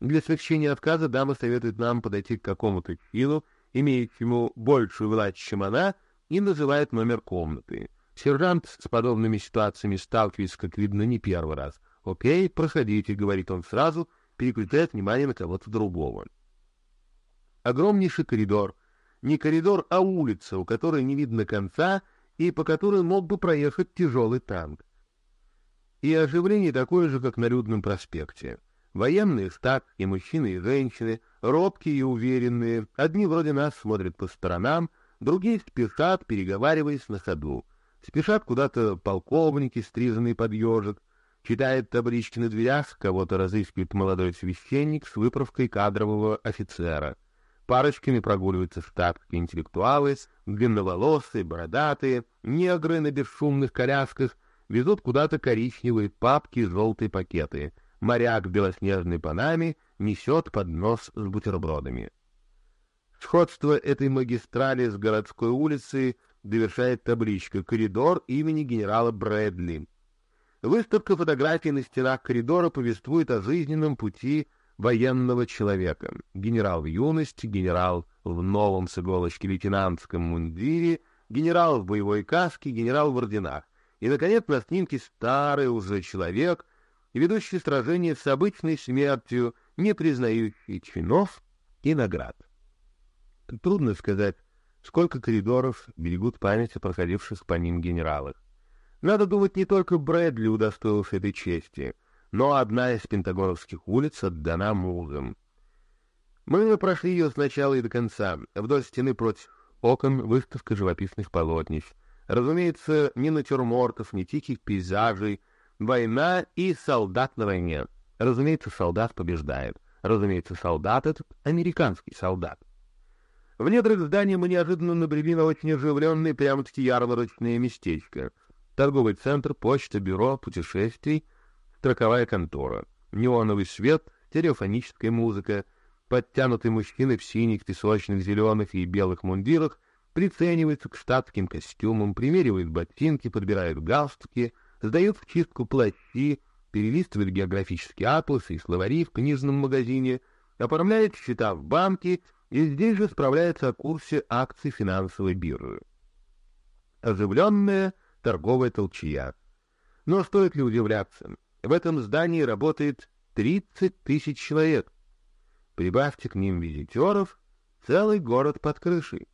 Для смягчения отказа дама советует нам подойти к какому-то филу имеющему большую власть, чем она, и называет номер комнаты. Сержант с подобными ситуациями сталкивается, как видно, не первый раз. «Окей, проходите», — говорит он сразу, переключает внимание на кого-то другого. Огромнейший коридор. Не коридор, а улица, у которой не видно конца и по которой мог бы проехать тяжелый танк. И оживление такое же, как на Людном проспекте. Военные статки, мужчины и женщины, робкие и уверенные, одни вроде нас смотрят по сторонам, другие спешат, переговариваясь на ходу. Спешат куда-то полковники, стриженные под ежик, читает таблички на дверях, кого-то разыскивает молодой священник с выправкой кадрового офицера. Парочками прогуливаются штатки интеллектуалы, длинноволосые, бородатые, негры на бесшумных колясках, везут куда-то коричневые папки и желтые пакеты — моряк в белоснежной панаме несет поднос с бутербродами. Сходство этой магистрали с городской улицей довершает табличка «Коридор имени генерала Брэдли». Выставка фотографий на стенах коридора повествует о жизненном пути военного человека. Генерал в юности, генерал в новом с иголочки лейтенантском мундире, генерал в боевой каске, генерал в орденах. И, наконец, на снимке старый уже человек ведущий сражение с обычной смертью, не признающий чинов и наград. Трудно сказать, сколько коридоров берегут память о проходивших по ним генералах. Надо думать, не только Брэдли удостоился этой чести, но одна из пентагоновских улиц отдана музам. Мы прошли ее сначала и до конца. Вдоль стены против окон выставка живописных полотнищ. Разумеется, ни натюрмортов, ни тихих пейзажей. Война и солдат на войне. Разумеется, солдат побеждает. Разумеется, солдат — этот американский солдат. В недрах здания мы неожиданно набрели на очень оживленное, прямо-таки ярмарочное местечко. Торговый центр, почта, бюро, путешествий, строковая контора, неоновый свет, стереофоническая музыка, подтянутые мужчины в синих, песочных, зеленых и белых мундирах прицениваются к штатским костюмам, примеривают ботинки, подбирают галстуки, сдают в чистку плащи, перелистывают географические атласы и словари в книжном магазине, оформляют счета в банке и здесь же справляется о курсе акций финансовой биржи. Оживленная торговая толчья. Но стоит ли удивляться? В этом здании работает 30 тысяч человек. Прибавьте к ним визитеров, целый город под крышей.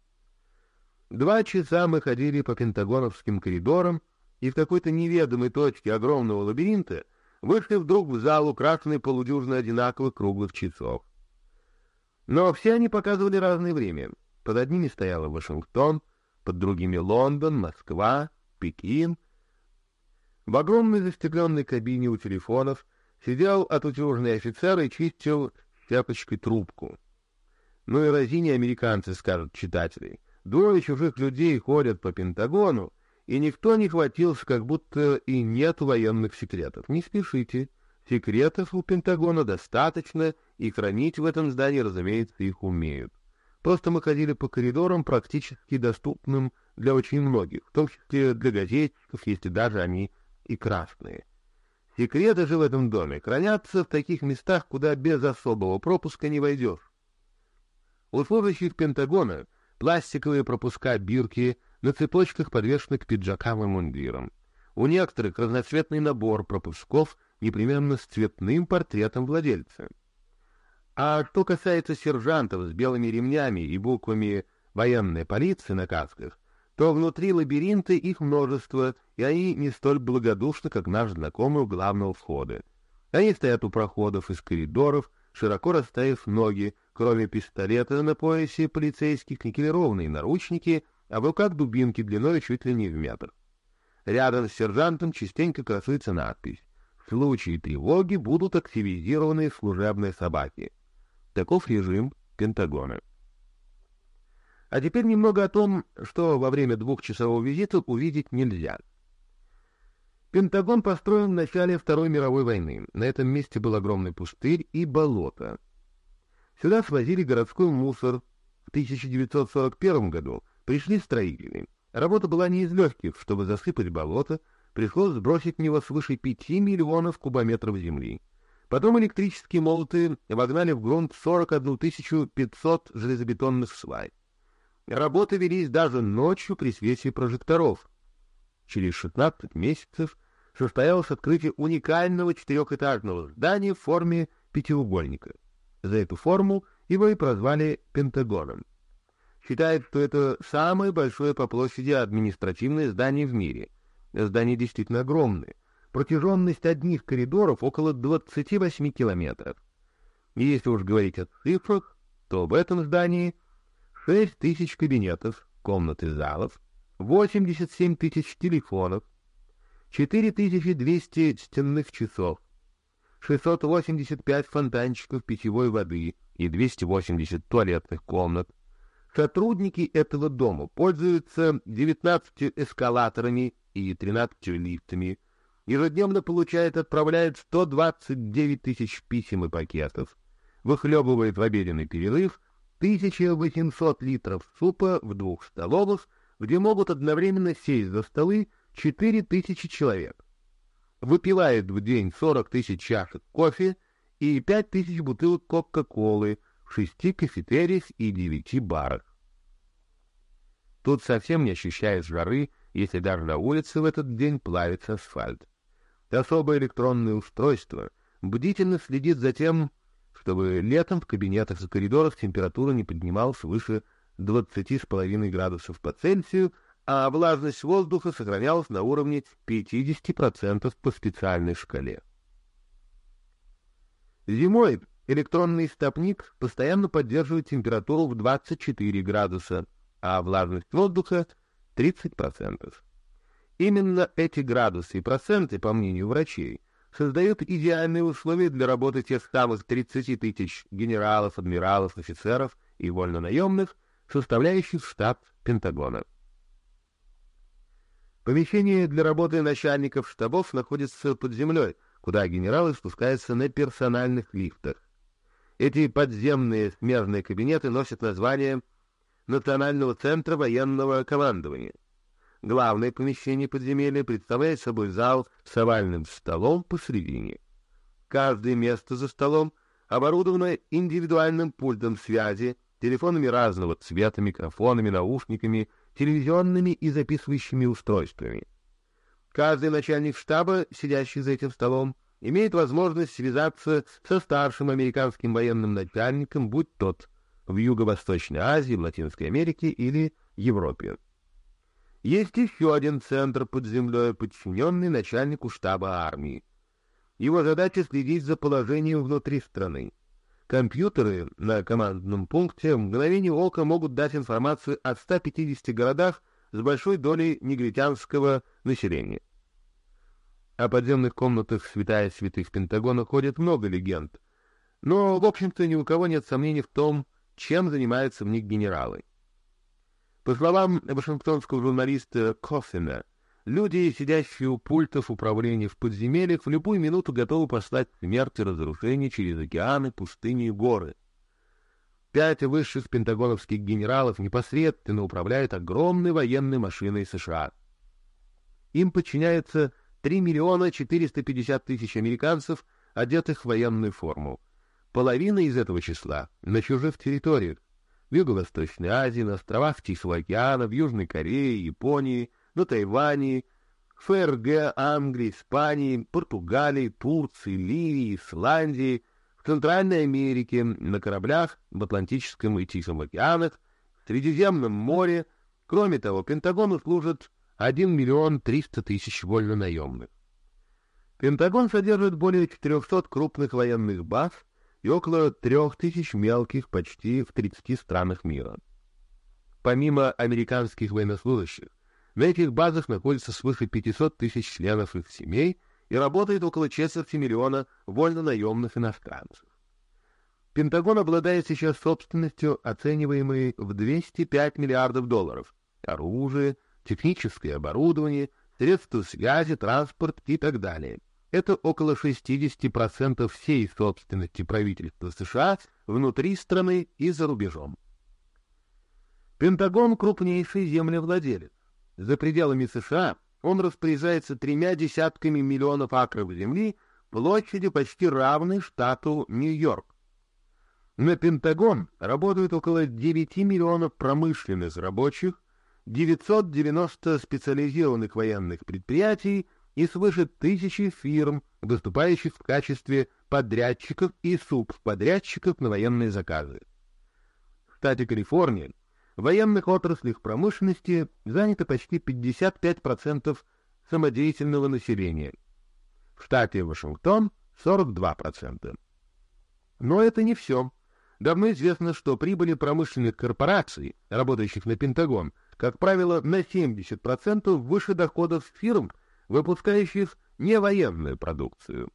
Два часа мы ходили по пентагоновским коридорам, и в какой-то неведомой точке огромного лабиринта вышли вдруг в зал, украшенный полудюжиной одинаковых круглых часов. Но все они показывали разное время. Под одними стояла Вашингтон, под другими Лондон, Москва, Пекин. В огромной застекленной кабине у телефонов сидел отутюжный офицер и чистил щепочкой трубку. Ну и разини американцы, скажут читатели. Двое чужих людей ходят по Пентагону, и никто не хватился, как будто и нет военных секретов. Не спешите. Секретов у Пентагона достаточно, и хранить в этом здании, разумеется, их умеют. Просто мы ходили по коридорам, практически доступным для очень многих, в том числе для газетчиков, если даже они и красные. Секреты же в этом доме хранятся в таких местах, куда без особого пропуска не войдешь. У служащих Пентагона пластиковые пропуска бирки на цепочках подвешены к пиджакам и мундирам. У некоторых разноцветный набор пропусков непременно с цветным портретом владельца. А что касается сержантов с белыми ремнями и буквами «Военная полиция» на касках, то внутри лабиринта их множество, и они не столь благодушны, как наш знакомый у главного входа. Они стоят у проходов из коридоров, широко расставив ноги, кроме пистолета на поясе полицейских никелированные наручники, а в руках дубинки длиной чуть ли не в метр. Рядом с сержантом частенько красуется надпись «В случае тревоги будут активизированы служебные собаки». Таков режим Пентагона. А теперь немного о том, что во время двухчасового визита увидеть нельзя. Пентагон построен в начале Второй мировой войны. На этом месте был огромный пустырь и болото. Сюда свозили городской мусор. В 1941 году пришли строители. Работа была не из легких. Чтобы засыпать болото, пришлось сбросить в него свыше 5 миллионов кубометров земли. Потом электрические молоты вогнали в грунт 41 500 железобетонных свай. Работы велись даже ночью при свете прожекторов. Через 16 месяцев состоялось открытие уникального четырехэтажного здания в форме пятиугольника. За эту форму его и прозвали Пентагоном. Считают, что это самое большое по площади административное здание в мире. Здание действительно огромное. Протяженность одних коридоров около 28 километров. Если уж говорить о цифрах, то в этом здании 6 тысяч кабинетов, комнат и залов, 87 тысяч телефонов, 4200 стенных часов, 685 фонтанчиков питьевой воды и 280 туалетных комнат. Сотрудники этого дома пользуются 19 эскалаторами и 13 лифтами, ежедневно получают и отправляют 129 тысяч писем и пакетов, выхлебывает в обеденный перерыв 1800 литров супа в двух столовых, где могут одновременно сесть за столы 4000 человек выпивает в день 40 тысяч чашек кофе и 5 тысяч бутылок Кока-Колы в шести кафетериях и девяти барах. Тут совсем не ощущаешь жары, если даже на улице в этот день плавится асфальт. особое электронное устройство бдительно следит за тем, чтобы летом в кабинетах и коридорах температура не поднималась выше 20,5 градусов по Цельсию, а влажность воздуха сохранялась на уровне 50% по специальной шкале. Зимой электронный стопник постоянно поддерживает температуру в 24 градуса, а влажность воздуха 30%. Именно эти градусы и проценты, по мнению врачей, создают идеальные условия для работы тех самых 30 тысяч генералов, адмиралов, офицеров и вольнонаемных, составляющих штаб Пентагона. Помещение для работы начальников штабов находится под землей, куда генералы спускаются на персональных лифтах. Эти подземные смежные кабинеты носят название Национального центра военного командования. Главное помещение подземелья представляет собой зал с овальным столом посредине. Каждое место за столом оборудовано индивидуальным пультом связи, телефонами разного цвета, микрофонами, наушниками, телевизионными и записывающими устройствами. Каждый начальник штаба, сидящий за этим столом, имеет возможность связаться со старшим американским военным начальником, будь тот в Юго-Восточной Азии, в Латинской Америке или Европе. Есть еще один центр под землей, подчиненный начальнику штаба армии. Его задача следить за положением внутри страны. Компьютеры на командном пункте в мгновение ока могут дать информацию о 150 городах с большой долей негритянского населения. О подземных комнатах святая святых Пентагона ходит много легенд, но, в общем-то, ни у кого нет сомнений в том, чем занимаются в них генералы. По словам вашингтонского журналиста Коффина, люди, сидящие у пультов управления в подземельях, в любую минуту готовы послать смерть и разрушение через океаны, пустыни и горы. Пять высших пентагоновских генералов непосредственно управляют огромной военной машиной США. Им подчиняется 3 миллиона 450 тысяч американцев, одетых в военную форму. Половина из этого числа на чужих территориях, в Юго-Восточной Азии, на островах Тихого океана, в Южной Корее, Японии, на Тайване, ФРГ, Англии, Испании, Португалии, Турции, Ливии, Исландии, в Центральной Америке, на кораблях в Атлантическом и Тихом океанах, в Средиземном море. Кроме того, Пентагону служат 1 миллион 300 тысяч вольнонаемных. Пентагон содержит более 400 крупных военных баз, и около трех тысяч мелких почти в 30 странах мира. Помимо американских военнослужащих, на этих базах находится свыше 500 тысяч членов их семей и работает около четверти миллиона вольно-наемных иностранцев. Пентагон обладает сейчас собственностью, оцениваемой в 205 миллиардов долларов, оружие, техническое оборудование, средства связи, транспорт и так далее это около 60% всей собственности правительства США внутри страны и за рубежом. Пентагон — крупнейший землевладелец. За пределами США он распоряжается тремя десятками миллионов акров земли площадью почти равной штату Нью-Йорк. На Пентагон работают около 9 миллионов промышленных рабочих, 990 специализированных военных предприятий и свыше тысячи фирм, выступающих в качестве подрядчиков и субподрядчиков на военные заказы. В штате Калифорния в военных отраслях промышленности занято почти 55% самодеятельного населения. В штате Вашингтон 42%. Но это не все. Давно известно, что прибыли промышленных корпораций, работающих на Пентагон, как правило, на 70% выше доходов фирм, выпускающих невоенную продукцию.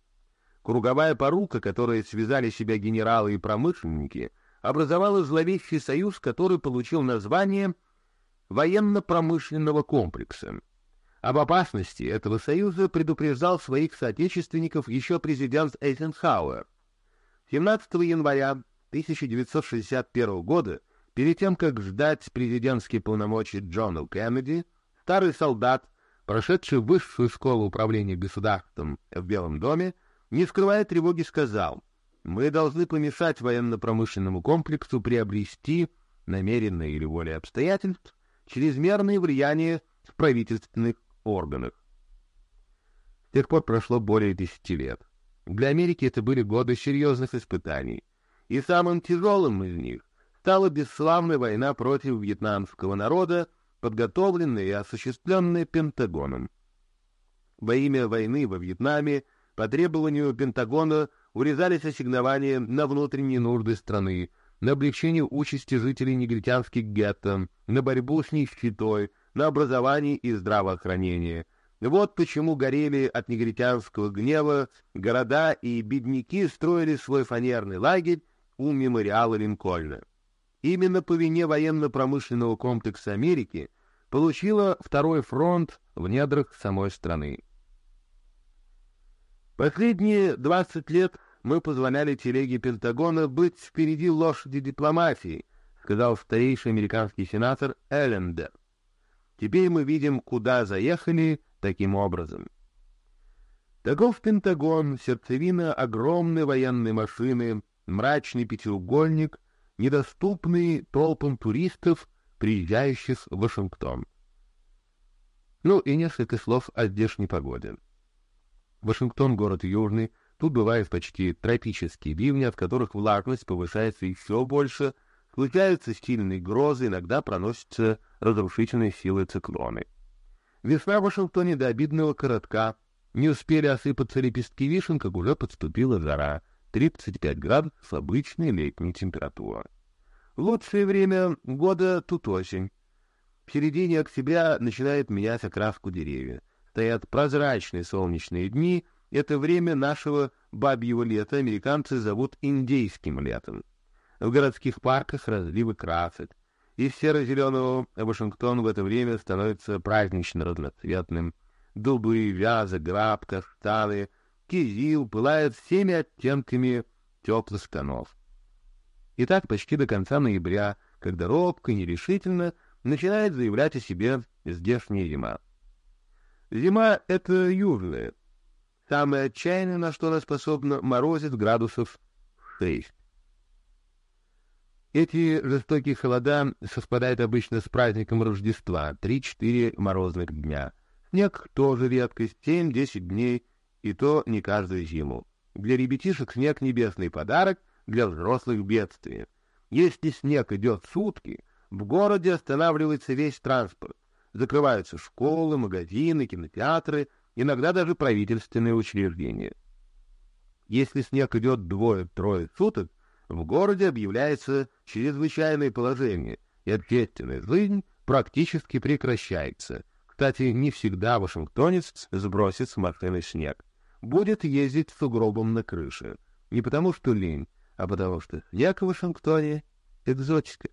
Круговая порука, которой связали себя генералы и промышленники, образовала зловещий союз, который получил название военно-промышленного комплекса. Об опасности этого союза предупреждал своих соотечественников еще президент Эйзенхауэр. 17 января 1961 года, перед тем, как ждать президентские полномочия Джона Кеннеди, старый солдат прошедший высшую школу управления государством в Белом доме, не скрывая тревоги, сказал, «Мы должны помешать военно-промышленному комплексу приобрести, намеренно или волей обстоятельств, чрезмерное влияние в правительственных органах». С тех пор прошло более десяти лет. Для Америки это были годы серьезных испытаний. И самым тяжелым из них стала бесславная война против вьетнамского народа, подготовленная и осуществленная Пентагоном. Во имя войны во Вьетнаме по требованию Пентагона урезались ассигнования на внутренние нужды страны, на облегчение участи жителей негритянских гетто, на борьбу с нищетой, на образование и здравоохранение. Вот почему горели от негритянского гнева города и бедняки строили свой фанерный лагерь у мемориала Линкольна. Именно по вине военно-промышленного комплекса Америки получила второй фронт в недрах самой страны. Последние 20 лет мы позволяли телеге Пентагона быть впереди лошади дипломатии, сказал старейший американский сенатор Эллендер. Теперь мы видим, куда заехали таким образом. Таков Пентагон, сердцевина огромной военной машины, мрачный пятиугольник, недоступный толпам туристов, приезжающих в Вашингтон. Ну и несколько слов о здешней погоде. Вашингтон — город южный, тут бывают почти тропические ливни, от которых влажность повышается еще больше, случаются сильные грозы, иногда проносятся разрушительные силы циклоны. Весна в Вашингтоне до обидного коротка. Не успели осыпаться лепестки вишен, как уже подступила жара. 35 градусов обычная летняя температура. Лучшее время года тут осень. В середине октября начинает менять окраску деревья. Стоят прозрачные солнечные дни. Это время нашего бабьего лета американцы зовут индейским летом. В городских парках разливы красок. Из серо-зеленого Вашингтон в это время становится празднично разноцветным. Дубы, вязы, граб, каштаны, кизил пылают всеми оттенками теплых тонов. И так почти до конца ноября, когда робко и нерешительно начинает заявлять о себе здешняя зима. Зима — это южная. Самое отчаянное, на что она способна, морозит градусов шесть. Эти жестокие холода совпадают обычно с праздником Рождества, три-четыре морозных дня. Снег тоже редкость, семь-десять дней, и то не каждую зиму. Для ребятишек снег — небесный подарок, для взрослых — бедствие. Если снег идет сутки, в городе останавливается весь транспорт. Закрываются школы, магазины, кинотеатры, иногда даже правительственные учреждения. Если снег идет двое-трое суток, в городе объявляется чрезвычайное положение, и общественная жизнь практически прекращается. Кстати, не всегда вашингтонец сбросит с машины снег. Будет ездить с сугробом на крыше. Не потому что лень, а потому что снег в Вашингтоне — экзотика.